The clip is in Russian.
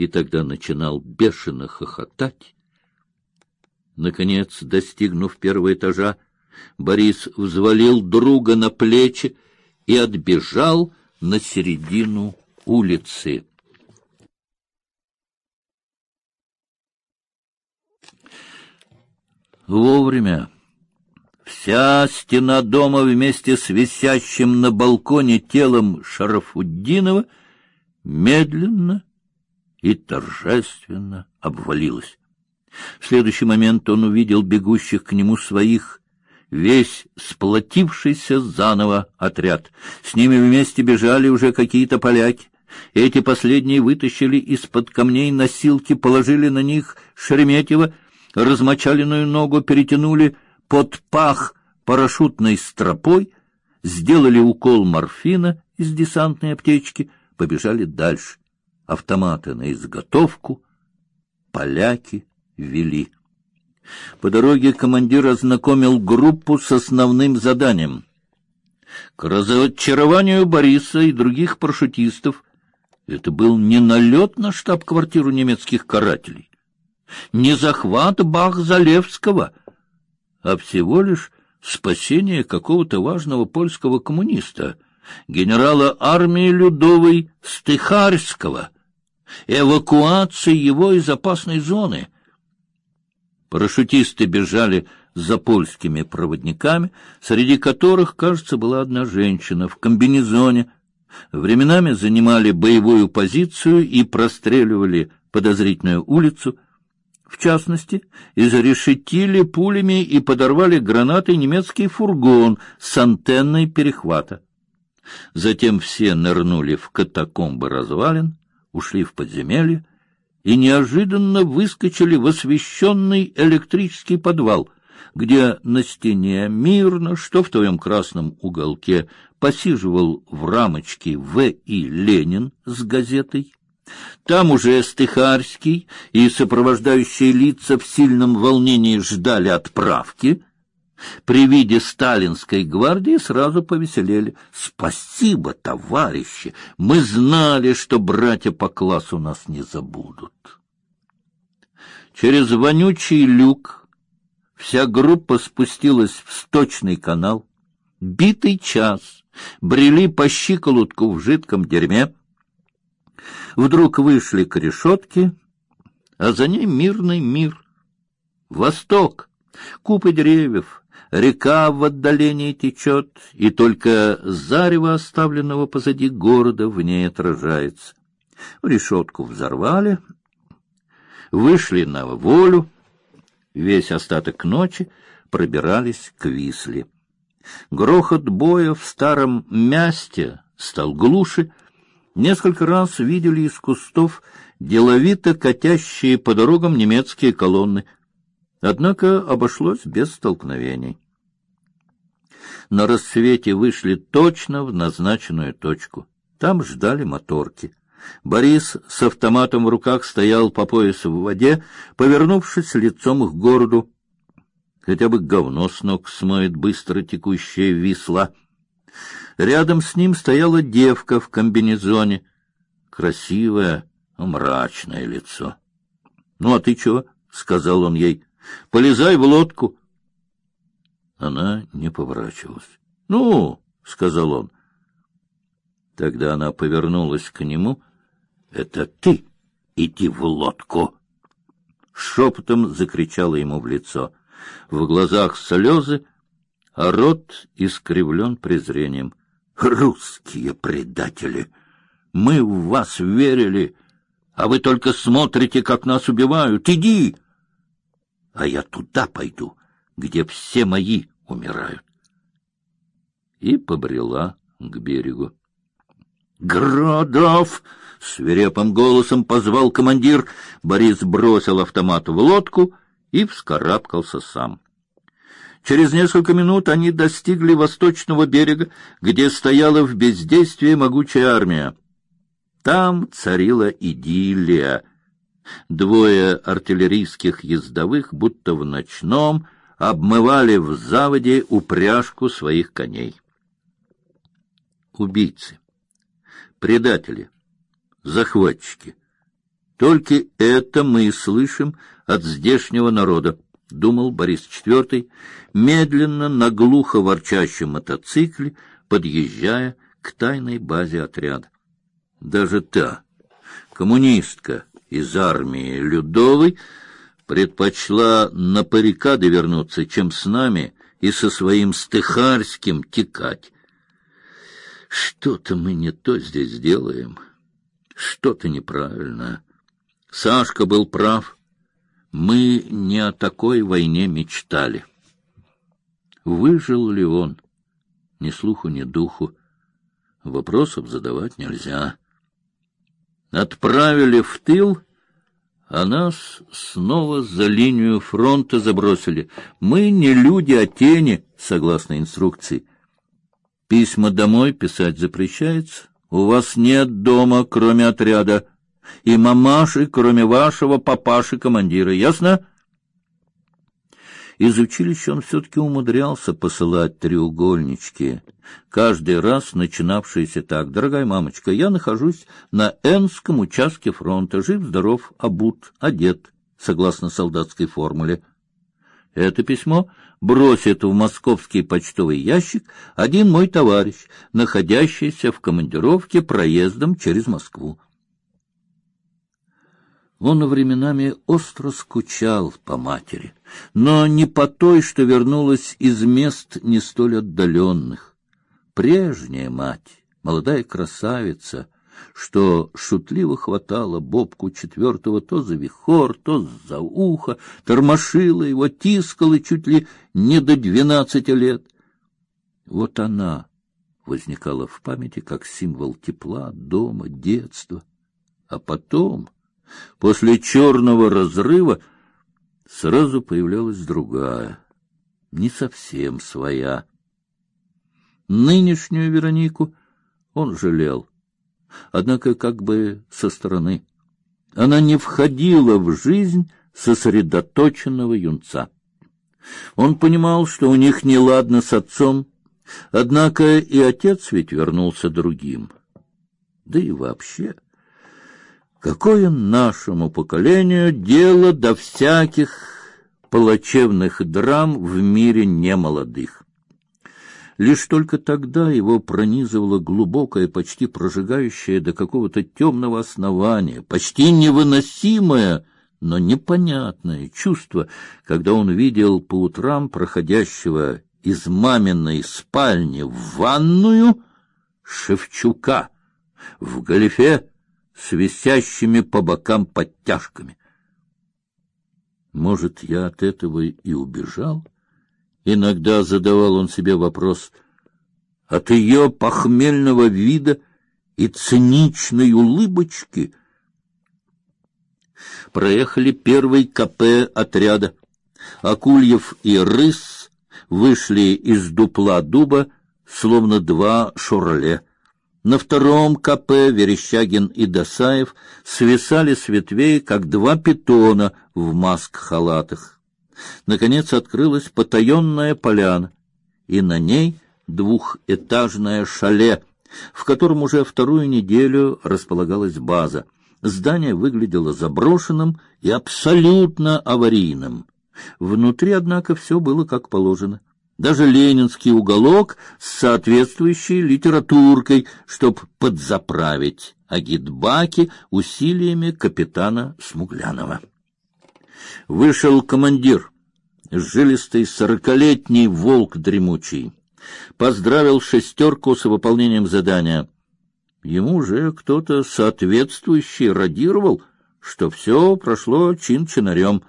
и тогда начинал бешено хохотать. Наконец, достигнув первого этажа, Борис взвалил друга на плечи и отбежал на середину улицы. Вовремя вся стена дома вместе с висящим на балконе телом Шарафуддинова медленно и торжественно обвалилась. В следующий момент он увидел бегущих к нему своих, весь сплотившийся заново отряд. С ними вместе бежали уже какие-то поляки. Эти последние вытащили из-под камней носилки, положили на них Шереметьева, размочаленную ногу перетянули под пах парашютной стропой, сделали укол морфина из десантной аптечки, побежали дальше. Автоматы на изготовку, поляки вели. По дороге командир ознакомил группу с основным заданием. К разочарованию Бориса и других парашютистов это был не налет на штаб-квартиру немецких карателей, не захват Бах-Залевского, а всего лишь спасение какого-то важного польского коммуниста, генерала армии Людовой Стыхарского, эвакуация его из опасной зоны — Парашютисты бежали за польскими проводниками, среди которых, кажется, была одна женщина в комбинезоне. Временами занимали боевую позицию и простреливали подозрительную улицу. В частности, изрешетили пулями и подорвали гранатой немецкий фургон с антенной перехвата. Затем все нырнули в катакомбы развалин, ушли в подземелье, и неожиданно выскочили в освещенный электрический подвал, где на стене мирно, что в твоем красном уголке, посиживал в рамочке В. И. Ленин с газетой. Там уже Стыхарский и сопровождающие лица в сильном волнении ждали отправки — при виде сталинской гвардии сразу повеселели. Спасибо, товарищи! Мы знали, что братья по классу нас не забудут. Через вонючий люк вся группа спустилась в сточный канал. Битый час брели по щиколотку в жидком дерьме. Вдруг вышли к решетке, а за ней мирный мир. Восток, купы деревьев, Река в отдалении течет, и только зарево оставленного позади города в ней отражается. Решетку взорвали, вышли на волю, весь остаток ночи пробирались к Висле. Грохот боя в старом мясте стал глуше. Несколько раз видели из кустов деловито катящие по дорогам немецкие колонны — Однако обошлось без столкновений. На рассвете вышли точно в назначенную точку. Там ждали моторки. Борис с автоматом в руках стоял по пояс в воде, повернувшись лицом к городу. Хотя бы говно с ног смоет быстро текущая висла. Рядом с ним стояла девка в комбинезоне, красивое, мрачное лицо. Ну а ты чего? сказал он ей. Полезай в лодку. Она не поворачивалась. Ну, сказал он. Тогда она повернулась к нему. Это ты иди в лодку. Шепотом закричала ему в лицо. В глазах слезы, а рот искривлен презрением. Русские предатели! Мы в вас верили, а вы только смотрите, как нас убивают. Иди! а я туда пойду, где все мои умирают. И побрела к берегу. Градов! свирепым голосом позвал командир. Борис бросил автомат в лодку и вскарабкался сам. Через несколько минут они достигли восточного берега, где стояла в бездействии могучая армия. Там царила идиллия. Двое артиллерийских ездовых, будто в ночном, обмывали в заводе упряжку своих коней. Убийцы, предатели, захватчики. Только это мы и слышим от здешнего народа, думал Борис IV, медленно на глухо ворчащем мотоцикле, подъезжая к тайной базе отряда. Даже та коммунистка из армии Людовой предпочла на парикады вернуться, чем с нами и со своим стыхарским текать. Что-то мы не то здесь делаем, что-то неправильно. Сашка был прав. Мы не о такой войне мечтали. Выжил ли он? Ни слуху, ни духу. Вопросов задавать нельзя. Отправили в тыл, а нас снова за линию фронта забросили. Мы не люди, а тени, согласно инструкции. Письма домой писать запрещается. У вас нет дома, кроме отряда, и мамаши, кроме вашего папаши-командира. Ясно? Из училища он все-таки умудрялся посылать треугольнички, каждый раз начинавшиеся так. «Дорогая мамочка, я нахожусь на Энском участке фронта, жив-здоров, обут, одет, согласно солдатской формуле». Это письмо бросит в московский почтовый ящик один мой товарищ, находящийся в командировке проездом через Москву. Он временами остро скучал по матери, но не по той, что вернулась из мест не столь отдаленных. Прежняя мать, молодая красавица, что шутливо хватала Бобку четвертого то за вихор, то за ухо, тормошила его, тискала чуть ли не до двенадцати лет. Вот она возникала в памяти как символ тепла, дома, детства. А потом, после черного разрыва, сразу появлялась другая, не совсем своя. Нынешнюю Веронику он жалел однако как бы со стороны. Она не входила в жизнь сосредоточенного юнца. Он понимал, что у них неладно с отцом, однако и отец ведь вернулся другим. Да и вообще, какое нашему поколению дело до всяких плачевных драм в мире немолодых? Лишь только тогда его пронизывало глубокое, почти прожигающее до какого-то темного основания, почти невыносимое, но непонятное чувство, когда он видел по утрам проходящего из маминой спальни в ванную Шевчука в галифе с висящими по бокам подтяжками. Может, я от этого и убежал? Иногда задавал он себе вопрос от ее похмельного вида и циничной улыбочки. Проехали первый КП отряда. Акульев и Рыс вышли из дупла дуба, словно два шурле. На втором КП Верещагин и Досаев свисали с ветвей, как два питона в маск-халатах. Наконец открылась потаенная поляна, и на ней двухэтажное шале, в котором уже вторую неделю располагалась база. Здание выглядело заброшенным и абсолютно аварийным. Внутри, однако, все было как положено. Даже ленинский уголок с соответствующей литературкой, чтоб подзаправить агитбаки усилиями капитана Смуглянова. Вышел командир, жилистый сорокалетний волк дремучий. Поздравил шестерку с выполнением задания. Ему уже кто-то соответствующий радировал, что все прошло чин-чинарем.